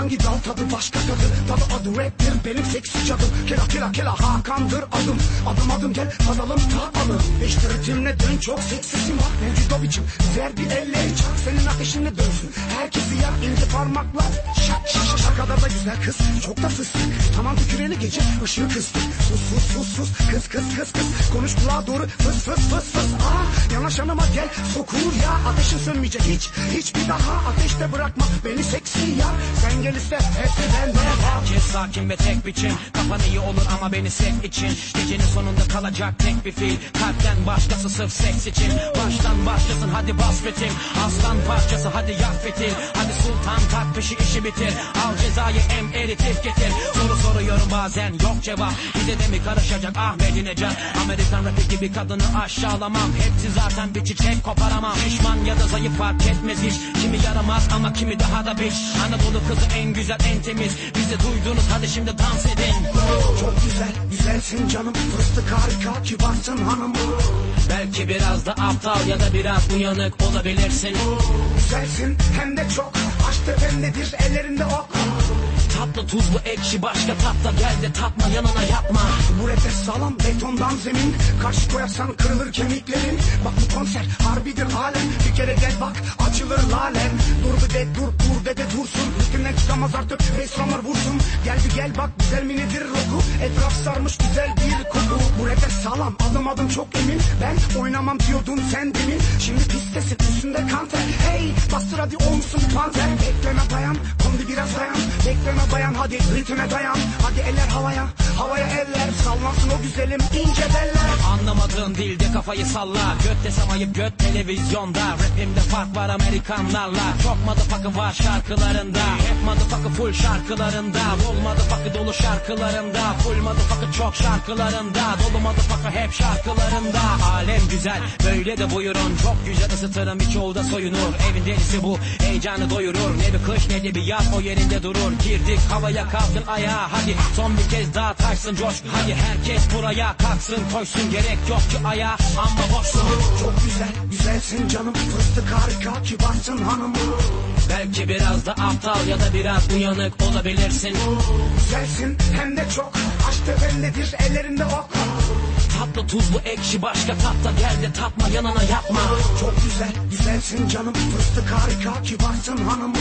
Hangi dal tadı başka tadı Tadı adı raptir benim seksi cadım Kela kela kela Hakan'dır adım Adım adım gel tadalım tatalım İşte ritimle dön çok seksisin bak Mevcut o biçim Ver bir elleri çak senin ateşinle dönsün Herkesi yak ince parmakla Şak şak şak kadar da güzel kız Çok da fıstık Tamam tüküreli gece ışığı kıstık Sus sus sus sus kız kız kız kız. Konuş kulağa doğru. Fıs fıs fıs fıs. Aa, Yanaş yanıma gel. Sokulur ya Ateşin sönmeyecek. Hiç hiçbir daha Ateşte bırakma. Beni seksi ya. Sen gel iste hepsi bende var. Kes sakin ve tek biçim Kafan iyi olur ama beni sek için. Gecenin sonunda kalacak tek bir fil. Kalpten başkası sırf seks için. Baştan başlasın hadi bas ritim Aslan parçası hadi yak fitil Hadi sultan tak peşi işi bitir. Al cezayı em eritif getir. Soru soruyorum bazen yok cevap. Bize de mi karışacak Ahmet Necat Amerikan rapi gibi kadını aşağılamam. Hepsi zaten bir çiçek koparamam. Pişman ya da zayıf fark etmez hiç. Kimi yaramaz ama kimi daha da biç Anadolu kızı en güzel en temiz. Bizi duydunuz hadi şimdi dans edin. Çok güzel güzelsin canım. Fıstık harika kibarsın hanım Belki biraz da aptal ya da biraz uyanık olabilirsin Güzelsin hem de çok. Aşk tependedir ellerinde ok. Tatlı tuzlu ekşi başka tatla gel de tatma yanına yapma. Bu rapte sağlam betondan zemin. Karşı koyarsan kırılır kemiklerin. Bak bu konser harbidir alem Bir kere gel bak açılır lalem Dur bir de dur dur de de dursun Çıkamaz artık. Ressamlar vursun. Gel bir gel bak güzel mi nedir roku Etraf sarmış güzel bir koku. Bu rapte sağlam adım adım çok emin. Ben oynamam diyordun sen demin. Şimdi pistesin üstünde kanter Hey bastır hadi olmuşsun panter. Bekleme dayan kondi biraz dayan. Bekleme dayan hadi ritme dayan. Hadi eller havaya havaya eller. Sallansın o güzelim ince beller Anlamadığın dilde kafayı salla. Göt desem ayıp göt televizyonda. Rapimde fark var Amerikanlarla. Çok motherfucker var şarkılarında. Hep motherfucker full şarkılarında. Full motherfucker dolu şarkılarında. Full motherfucker çok şarkılarında. Dolu motherfucker hep şarkılarında. Alem güzel böyle de buyurun. Çok güzel ısıtırım birçoğu da soyunur. Evin delisi bu heyecanı doyurur. Ne bir kış ne de bir yaz o yerinde durur. Girdik havaya kalkın ayağa Hadi. Son bir kez daha taşsın coşku Hadi. Herkes buraya kalksın koysun Gerek yok ki ayağa ama boşsun Çok güzel güzelsin canım. Fıstık harika kibarsın hanım Belki biraz da aptal ya da biraz uyanık olabilirsin. Güzelsin hem de çok. Aşk tependedir ellerinde ok Tatlı tuzlu ekşi başka tatla gel de tatma yanına yapma. Çok güzel güzelsin canım. Fıstık harika kibarsın hanım.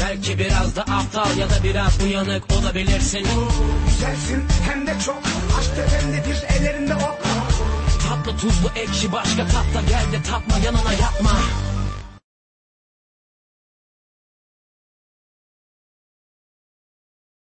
Belki biraz da aptal ya da biraz uyanık olabilirsin Güzelsin hem de çok. Aşk tependedir ellerinde ok. Tatlı tuzlu ekşi başka tatla gel de tatma yanına yapma